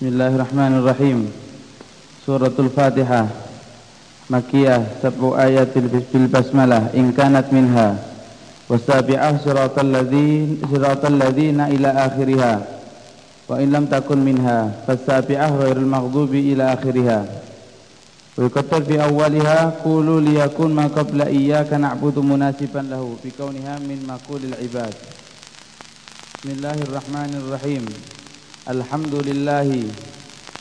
Bismillahirrahmanirrahim. Suratul Fatihah Makiyah sab'u ayatil bil basmalah in kanat minha wasabi'ah siratal ladzina siratal ladzina ila akhiriha wa in lam takun minha fasabi'ah ghairil maghdubi ila akhiriha wa yuqaddar fi awwaliha qulu liyakun ma qabla iyyaka na'budu munasiban lahu fi kauniha min maqulil ibad Bismillahirrahmanirrahim Alhamdulillahi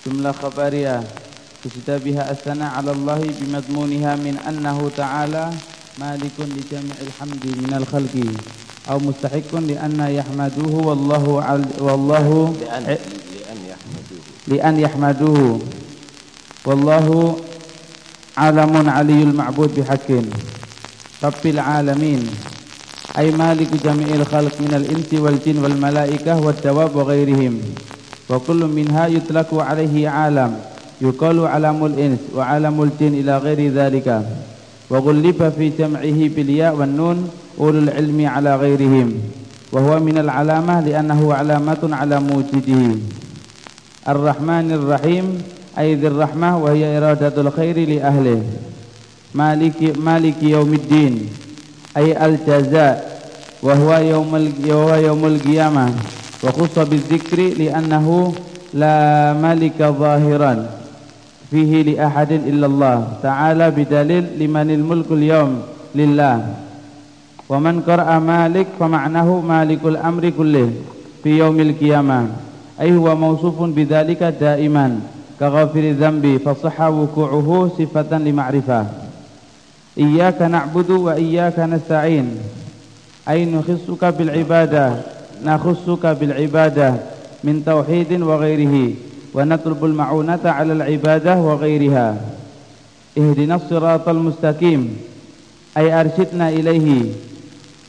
jumlah khabariyah تجد بها الثناء على الله بمضمونها من أنه تعالى مالك لجميع الحمد من الخلق أو مستحق لأن يحمدوه والله عل والله لأن, لأن يحمدوه لأن يحمدوه والله عالم علي المعبود بحق رب العالمين أي مالك جميع الخلق من الإنس والجن والملائكة والدواب وغيرهم وكل منها يطلق عليه عالم يقال عالم الإنس وعالم الجن إلى غير ذلك. وغلب في جمعه بالياء والنون أولو العلم على غيرهم. وهو من العلامة لأنه علامة على موجده. الرحمن الرحيم أي ذي الرحمة وهي إرادة الخير لأهله. مالك, مالك يوم الدين أي الجزاء وهو يوم, وهو يوم القيامة. وخص بالذكر لأنه لا ملك ظاهرا فيه لأحد إلا الله. تعالى بدليل لمن الملك اليوم لله. ومن قرأ مالك فمعناه مالك الأمر كله في يوم القيامة. أي هو موصوف بذلك دائما كغافر الذنب فصح وقوعه صفة لمعرفة. إياك نعبد وإياك نستعين. أي نخصك بالعبادة. نخصك بالعبادة من توحيد وغيره ونطلب المعونة على العبادة وغيرها. اهدنا الصراط المستقيم أي أرشدنا إليه.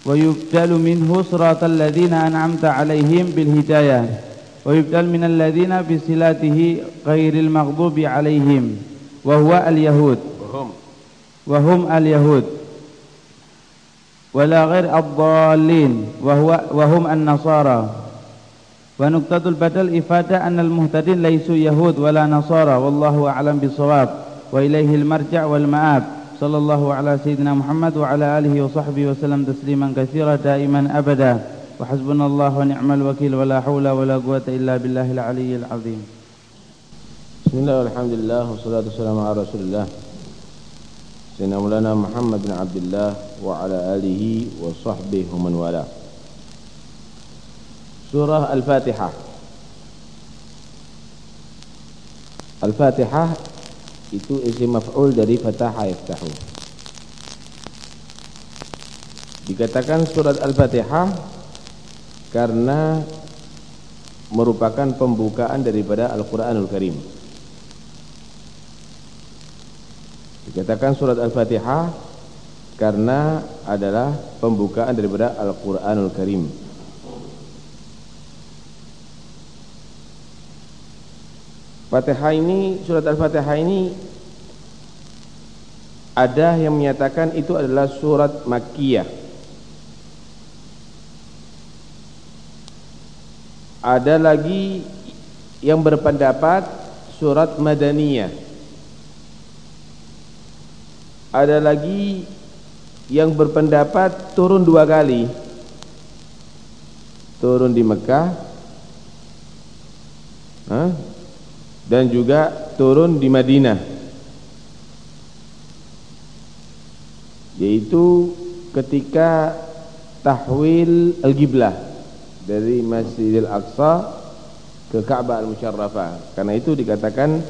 ويبتل منه صراط الذين أنعمت عليهم بالهداية ويبتل من الذين بصلاته غير المغضوب عليهم وهو اليهود. وهم, وهم اليهود. ولا غير الضالين وهو وهم النصارى. ونقطة البدل إفادة أن المهتدين ليسوا يهود ولا نصارى والله أعلم بالصواب. وإليه المرجع والمآب. صلى الله على سيدنا محمد وعلى آله وصحبه وسلم تسليما كثيرا دائما أبدا. وحسبنا الله ونعم الوكيل. ولا حول ولا قوة إلا بالله العلي العظيم. بسم الله والحمد لله والصلاة والسلام على رسول الله. سيدنا مولانا محمد بن عبد الله وعلى آله وصحبه ومن والاه Surah Al-Fatihah Al-Fatihah itu isi maf'ul dari fataha yaftahu Dikatakan surat Al-Fatihah karena merupakan pembukaan daripada Al-Quranul Karim Dikatakan surat Al-Fatihah karena adalah pembukaan daripada Al-Quranul Karim Fatihah ini surat Al-Fatihah ini ada yang menyatakan itu adalah surat Makkiyah. Ada lagi yang berpendapat surat Madaniyah. Ada lagi yang berpendapat turun dua kali. Turun di Mekah. Hah? dan juga turun di Madinah yaitu ketika tahwil al-qiblah dari Masjidil Aqsa ke Ka'bah al-Musyarrafah karena itu dikatakan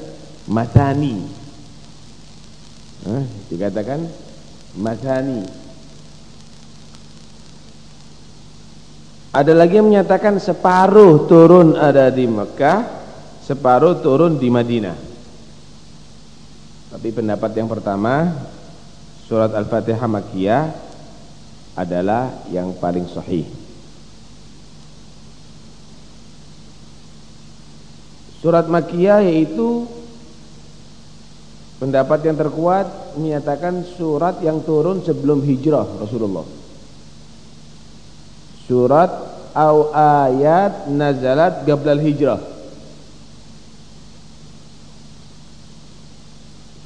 matani eh, dikatakan matani ada lagi yang menyatakan separuh turun ada di Mekah separuh turun di Madinah. Tapi pendapat yang pertama surat Al-Fatihah Makkiyah adalah yang paling sahih. Surat Makkiyah yaitu Pendapat yang terkuat menyatakan surat yang turun sebelum hijrah Rasulullah. Surat au ayat nazalat gablal hijrah.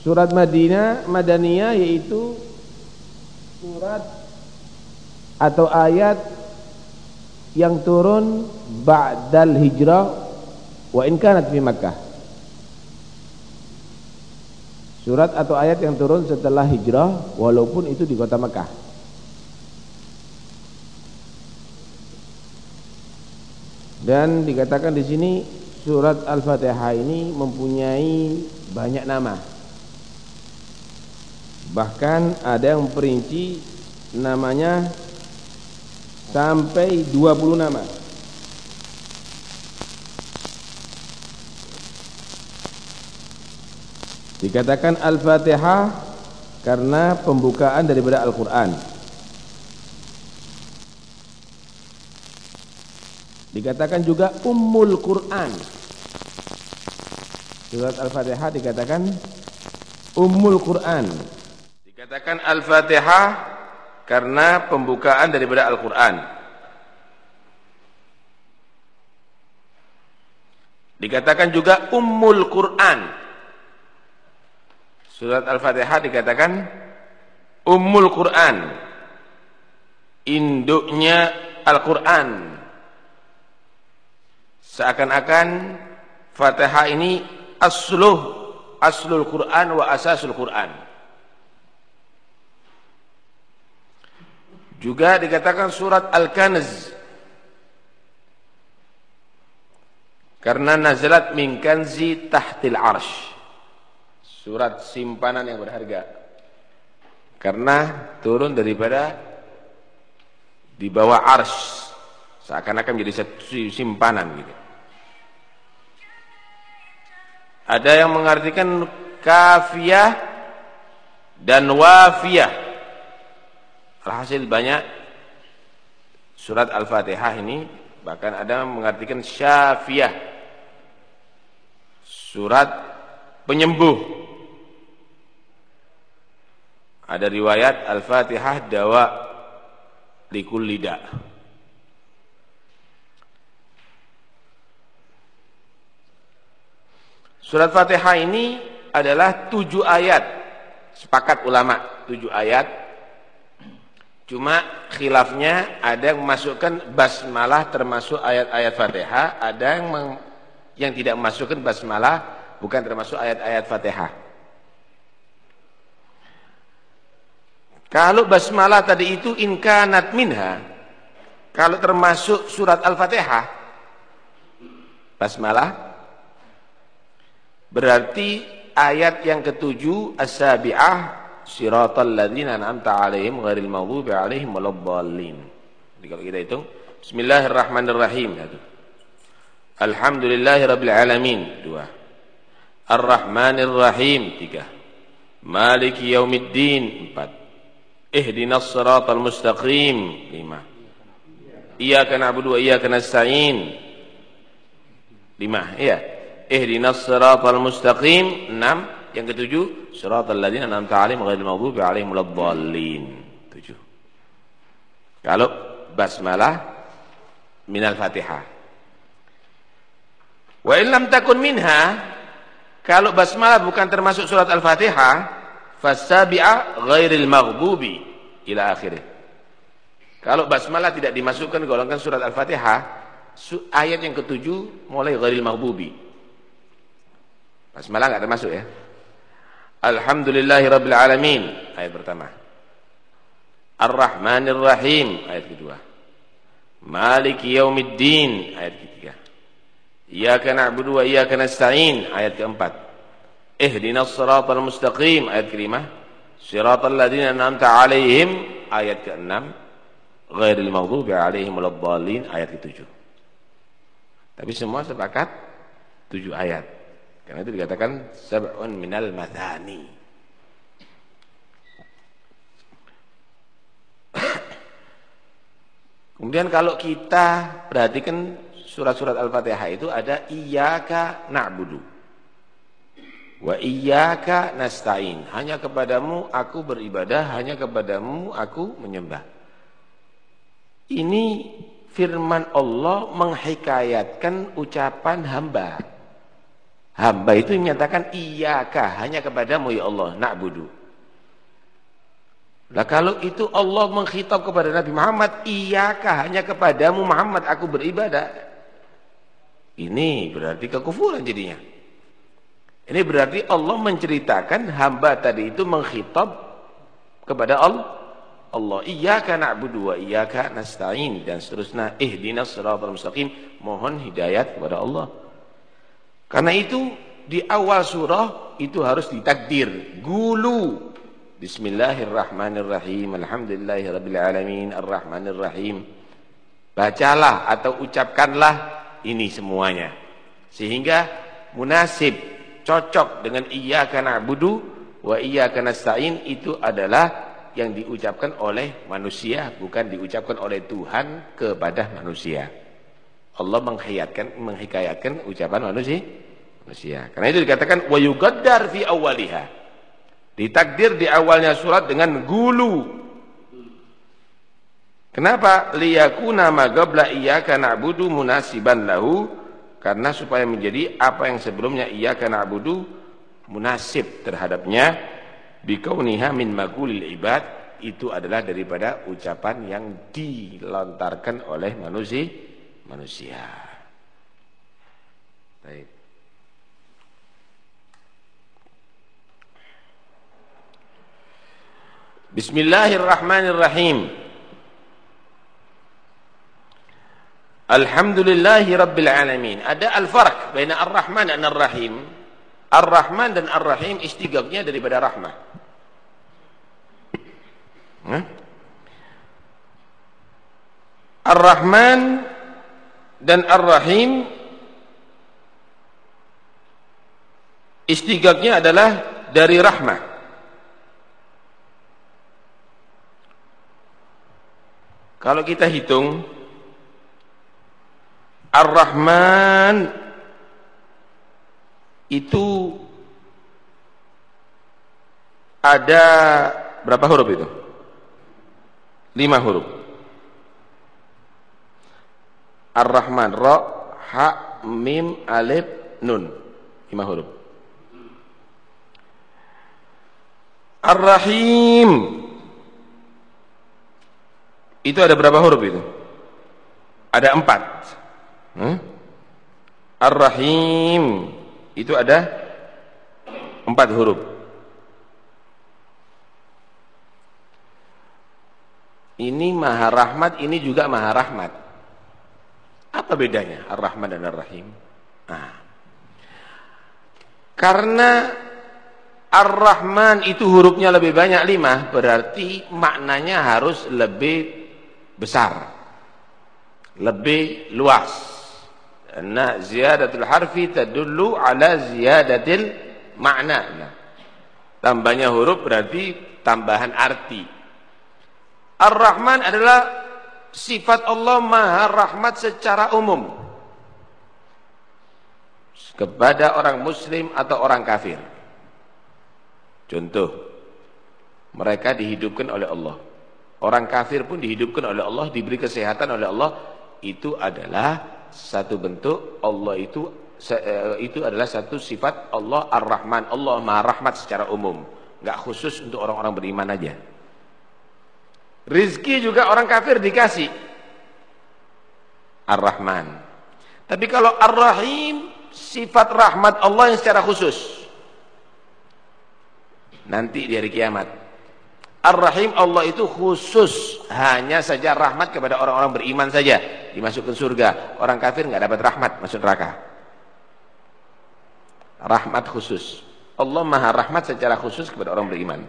Surat Madinah, Madaniyah yaitu surat atau ayat yang turun ba'dal hijrah wa in kanat fi Makkah. Surat atau ayat yang turun setelah hijrah walaupun itu di kota Makkah. Dan dikatakan di sini surat Al-Fatihah ini mempunyai banyak nama. Bahkan ada yang memperinci namanya sampai 20 nama. Dikatakan Al-Fatihah karena pembukaan daripada Al-Quran. Dikatakan juga Ummul Quran. Surat Al-Fatihah dikatakan Ummul Quran. Dikatakan Al-Fatihah karena pembukaan daripada Al-Quran. Dikatakan juga Ummul Quran. Surat Al-Fatihah dikatakan Ummul Quran. Induknya Al-Quran. Seakan-akan Fatihah ini asluh aslul Quran wa asasul Quran. Juga dikatakan surat Al-Kanz. Karena nazalat min kanzi tahtil arsh. Surat simpanan yang berharga. Karena turun daripada di bawah arsh. Seakan-akan menjadi simpanan gitu. Ada yang mengartikan kafiyah dan wafiyah. Alhasil banyak surat Al-Fatihah ini bahkan ada mengartikan syafiyah. Surat penyembuh. Ada riwayat Al-Fatihah dawa likul lidah. Surat Fatihah ini adalah tujuh ayat. Sepakat ulama, tujuh ayat Cuma khilafnya ada yang memasukkan basmalah termasuk ayat-ayat Fatihah, ada yang yang tidak memasukkan basmalah bukan termasuk ayat-ayat Fatihah. Kalau basmalah tadi itu inkanat minha, kalau termasuk surat Al-Fatihah, basmalah berarti ayat yang ketujuh as-sabi'ah siratal ladzina an'amta 'alaihim ghairil maghdubi 'alaihim waladdallin. Jadi kalau kita hitung Bismillahirrahmanirrahim satu. Alhamdulillahirabbil alamin dua. Ar-Rahmanir Rahim tiga. Maliki yaumiddin empat. Ihdinas siratal mustaqim lima. Iyyaka na'budu wa iyyaka nasta'in lima. Iya. Ihdinas siratal mustaqim enam. Yang ketujuh, siratal ladzina an'amta 'alaihim ghairil maghdubi 'alaihim waladdallin. Tujuh. Kalau basmalah minal Fatihah. Wa in lam takun minha, kalau basmalah bukan termasuk surat Al-Fatihah, fasabi'a ghairil maghdubi. Ila akhirih. Kalau basmalah tidak dimasukkan golongan surat Al-Fatihah, ayat yang ketujuh mulai ghairil maghdubi. Basmalah enggak termasuk ya. Alhamdulillahi Rabbil Alamin. Ayat pertama. Ar-Rahmanir Rahim. Ayat kedua. Maliki Yaumiddin. Ayat ketiga. Iyyaka na'budu wa iyyaka nasta'in. Ayat keempat Ihdinas siratal mustaqim. Ayat kelima. Siratal ladzina an'amta 'alaihim. Ayat keenam. Ghairil maghdubi 'alaihim waladdallin ayat ketujuh. Tapi semua sepakat tujuh ayat. Karena itu dikatakan sab'un minal madani. Kemudian kalau kita perhatikan surat-surat Al-Fatihah itu ada iyyaka na'budu wa iyyaka nasta'in. Hanya kepadamu aku beribadah, hanya kepadamu aku menyembah. Ini firman Allah menghikayatkan ucapan hamba. Hamba itu menyatakan iyaka hanya kepadamu ya Allah na'budu. Lah kalau itu Allah mengkhitab kepada Nabi Muhammad, iyaka hanya kepadamu Muhammad aku beribadah. Ini berarti kekufuran jadinya. Ini berarti Allah menceritakan hamba tadi itu mengkhitab kepada Allah. Allah iyyaka na'budu wa iyyaka nasta'in dan seterusnya ihdinas siratal mustaqim mohon hidayat kepada Allah. Karena itu di awal surah itu harus ditakdir. Gulu. Bismillahirrahmanirrahim. Alhamdulillahirabbil alamin arrahmanir rahim. Bacalah atau ucapkanlah ini semuanya. Sehingga munasib, cocok dengan iyyaka na'budu wa iyyaka nasta'in itu adalah yang diucapkan oleh manusia bukan diucapkan oleh Tuhan kepada manusia. Allah menghayatkan menghikayatkan ucapan manusia manusia. Karena itu dikatakan wa yugaddar fi awwaliha. Ditakdir di awalnya surat dengan gulu. Kenapa? Liyakuna ma qabla iyyaka na'budu munasiban lahu karena supaya menjadi apa yang sebelumnya iyyaka na'budu munasib terhadapnya bikauniha min magulil ibad itu adalah daripada ucapan yang dilontarkan oleh manusia manusia. Baik. Bismillahirrahmanirrahim. Alhamdulillahi Rabbil Alamin. Ada al-farq baina Ar-Rahman dan Ar-Rahim. Ar-Rahman dan Ar-Rahim istigabnya daripada rahmah. Ar-Rahman dan Ar-Rahim istigabnya adalah dari rahmah. Kalau kita hitung Ar-Rahman itu ada berapa huruf itu? Lima huruf. Ar-Rahman, Ra, Ha, Mim, Alif, Nun. Lima huruf. Ar-Rahim itu ada berapa huruf itu? Ada empat. Hmm? Ar-Rahim. Itu ada empat huruf. Ini maha rahmat, ini juga maha rahmat. Apa bedanya Ar-Rahman dan Ar-Rahim? Nah. Karena Ar-Rahman itu hurufnya lebih banyak lima, berarti maknanya harus lebih besar lebih luas karena ziyadatul harfi tadullu ala ziyadatil makna. Nah, tambahnya huruf berarti tambahan arti. Ar-Rahman adalah sifat Allah maha rahmat secara umum. Kepada orang muslim atau orang kafir. Contoh mereka dihidupkan oleh Allah. Orang kafir pun dihidupkan oleh Allah, diberi kesehatan oleh Allah. Itu adalah satu bentuk Allah itu eh, itu adalah satu sifat Allah Ar-Rahman. Allah Maha Rahmat secara umum, enggak khusus untuk orang-orang beriman aja. Rizki juga orang kafir dikasih Ar-Rahman. Tapi kalau Ar-Rahim sifat rahmat Allah yang secara khusus. Nanti di hari kiamat Ar-Rahim Allah itu khusus hanya saja rahmat kepada orang-orang beriman saja dimasukkan surga. Orang kafir nggak dapat rahmat masuk neraka. Rahmat khusus. Allah Maha rahmat secara khusus kepada orang beriman.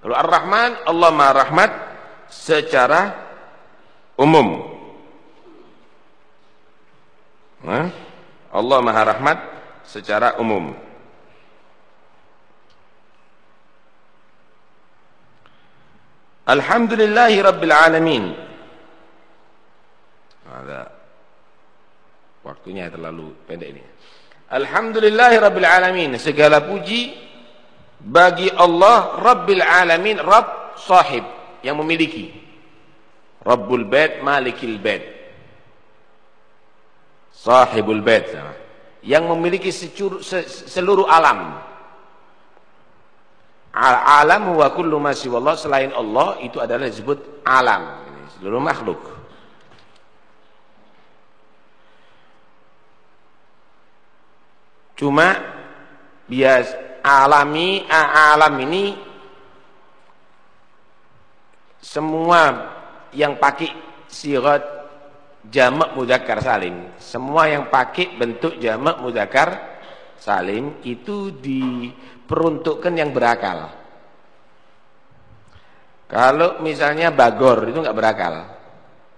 Kalau Ar-Rahman Allah Maha rahmat secara umum. Allah Maha rahmat secara umum. Alhamdulillahi Rabbil Alamin. Ada waktunya terlalu pendek ini. Alhamdulillahi Rabbil Alamin. Segala puji bagi Allah Rabbil Alamin. Rabb sahib yang memiliki. Rabbul Bait Malikil Bait. Sahibul Bait. yang memiliki seluruh alam. Alam wa kullu ma siwallah selain Allah itu adalah disebut alam, seluruh makhluk. Cuma bias alami alam ini semua yang pakai sirat jamak mudzakkar salim, semua yang pakai bentuk jamak mudzakkar salim itu diperuntukkan yang berakal. Kalau misalnya bagor itu nggak berakal.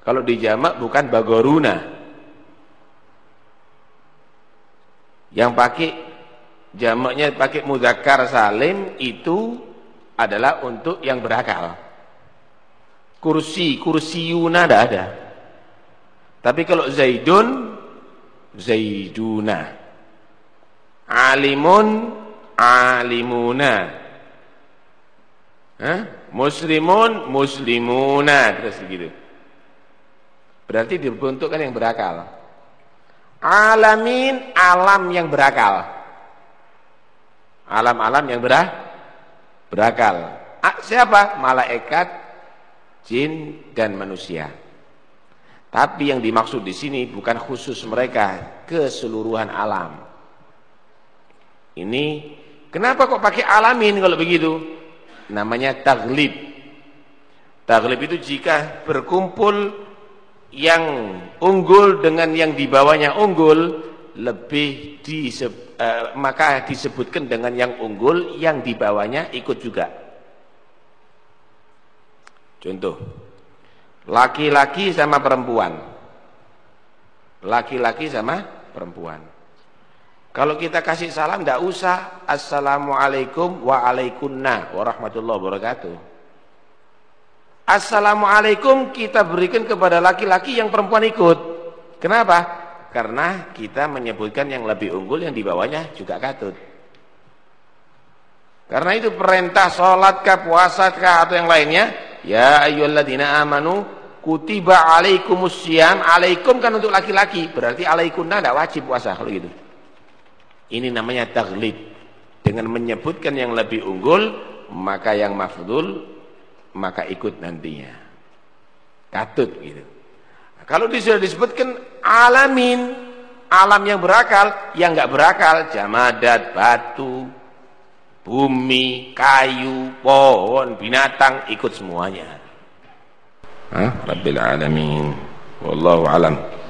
Kalau di jamak bukan bagoruna. Yang pakai jamaknya pakai mudzakkar salim itu adalah untuk yang berakal. Kursi, kursi yuna tidak ada. Tapi kalau Zaidun, Zaiduna. Alimun, alimuna. Hah? Muslimun, muslimuna. Terus begitu. Berarti dibentukkan yang berakal. Alamin, alam yang berakal. Alam-alam yang berah, berakal. Siapa? Malaikat, jin, dan manusia. Tapi yang dimaksud di sini bukan khusus mereka, keseluruhan alam. Ini kenapa kok pakai alamin kalau begitu? Namanya taglib. Taglib itu jika berkumpul yang unggul dengan yang di bawahnya unggul lebih disebut, uh, maka disebutkan dengan yang unggul yang di bawahnya ikut juga. Contoh Laki-laki sama perempuan. Laki-laki sama perempuan. Kalau kita kasih salam tidak usah Assalamualaikum wa warahmatullahi wabarakatuh. Assalamualaikum kita berikan kepada laki-laki yang perempuan ikut. Kenapa? Karena kita menyebutkan yang lebih unggul yang di bawahnya juga katut. Karena itu perintah sholat kah, puasa atau yang lainnya Ya ayyuhalladzina amanu kutiba alaikumusiyam. Alaikum kan untuk laki-laki, berarti alaikunna tidak wajib puasa kalau gitu. Ini namanya taglib. Dengan menyebutkan yang lebih unggul, maka yang mafdul maka ikut nantinya. Katut gitu. Kalau sudah disebutkan alamin, alam yang berakal, yang enggak berakal, jamadat, batu, bumi, kayu, pohon, binatang ikut semuanya. Hah? Rabbil alamin. Wallahu alam.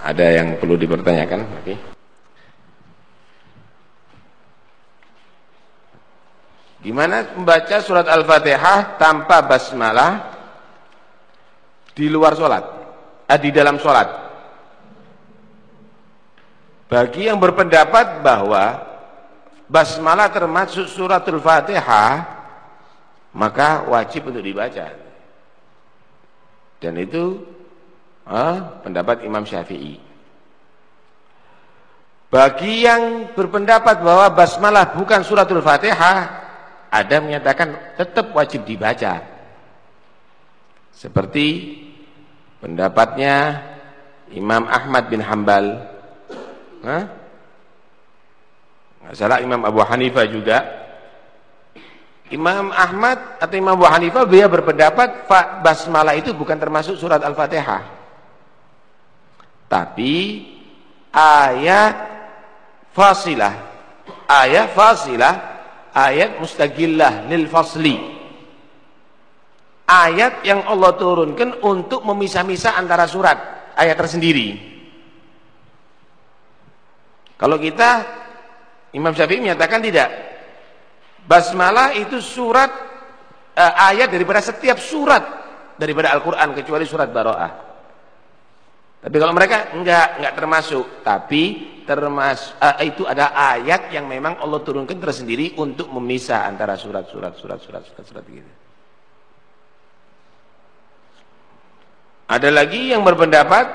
Ada yang perlu dipertanyakan lagi? Gimana membaca surat Al-Fatihah tanpa basmalah di luar sholat, eh, di dalam sholat? Bagi yang berpendapat bahwa basmalah termasuk suratul fatihah maka wajib untuk dibaca dan itu eh, pendapat Imam Syafi'i bagi yang berpendapat bahwa basmalah bukan suratul fatihah ada menyatakan tetap wajib dibaca seperti pendapatnya Imam Ahmad bin Hambal Hah? salah Imam Abu Hanifah juga. Imam Ahmad atau Imam Abu Hanifah dia berpendapat basmalah itu bukan termasuk surat Al-Fatihah. Tapi ayat fasilah, ayat fasilah, ayat mustaqillah lil fasli. Ayat yang Allah turunkan untuk memisah-misah antara surat, ayat tersendiri. Kalau kita Imam Syafi'i menyatakan tidak. Basmalah itu surat uh, ayat daripada setiap surat daripada Al-Qur'an kecuali surat Baroah. Tapi kalau mereka enggak enggak termasuk, tapi termasuk uh, itu ada ayat yang memang Allah turunkan tersendiri untuk memisah antara surat-surat surat-surat surat-surat gitu. Ada lagi yang berpendapat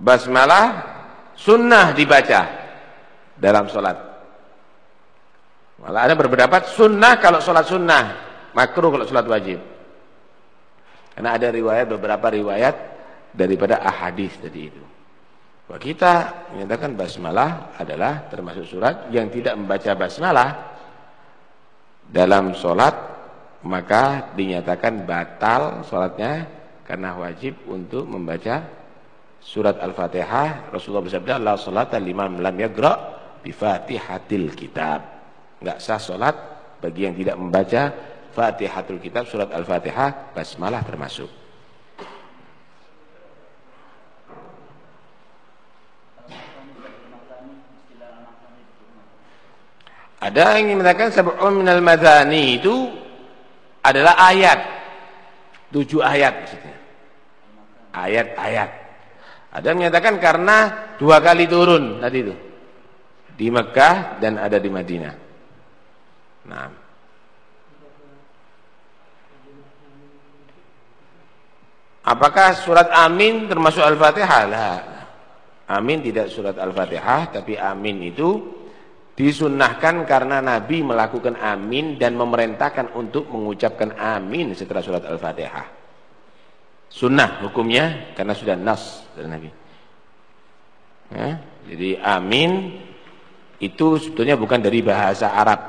basmalah sunnah dibaca dalam sholat. Malah ada berpendapat sunnah kalau sholat sunnah, makruh kalau sholat wajib. Karena ada riwayat beberapa riwayat daripada ahadis tadi itu. Bahwa kita menyatakan basmalah adalah termasuk surat yang tidak membaca basmalah dalam sholat maka dinyatakan batal sholatnya karena wajib untuk membaca surat Al-Fatihah. Rasulullah bersabda, "La salata liman lam yagra bi Fatihatil Kitab." Enggak sah salat bagi yang tidak membaca Fatihatul Kitab, surat Al-Fatihah, basmalah termasuk. Ada yang mengatakan sab'un minal madani itu adalah ayat. Tujuh ayat maksudnya. Ayat-ayat. Ada yang menyatakan karena dua kali turun tadi itu. Di Mekah dan ada di Madinah. Nah. Apakah surat Amin termasuk Al-Fatihah? Lah. Amin tidak surat Al-Fatihah, tapi Amin itu Disunnahkan karena Nabi melakukan amin dan memerintahkan untuk mengucapkan amin setelah surat Al-Fatihah. Sunnah hukumnya karena sudah nas dari Nabi. Ya, jadi amin itu sebetulnya bukan dari bahasa Arab.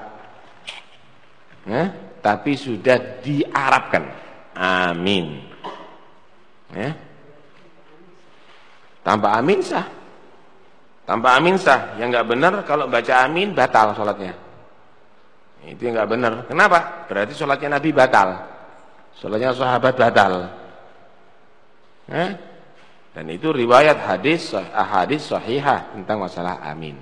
Ya, tapi sudah diarabkan. Amin. Ya. Tanpa amin sah. Tanpa amin sah. Yang nggak benar kalau baca amin batal sholatnya. Itu yang nggak benar. Kenapa? Berarti sholatnya Nabi batal. Sholatnya sahabat batal. Eh? Dan itu riwayat hadis hadis sahihah tentang masalah amin.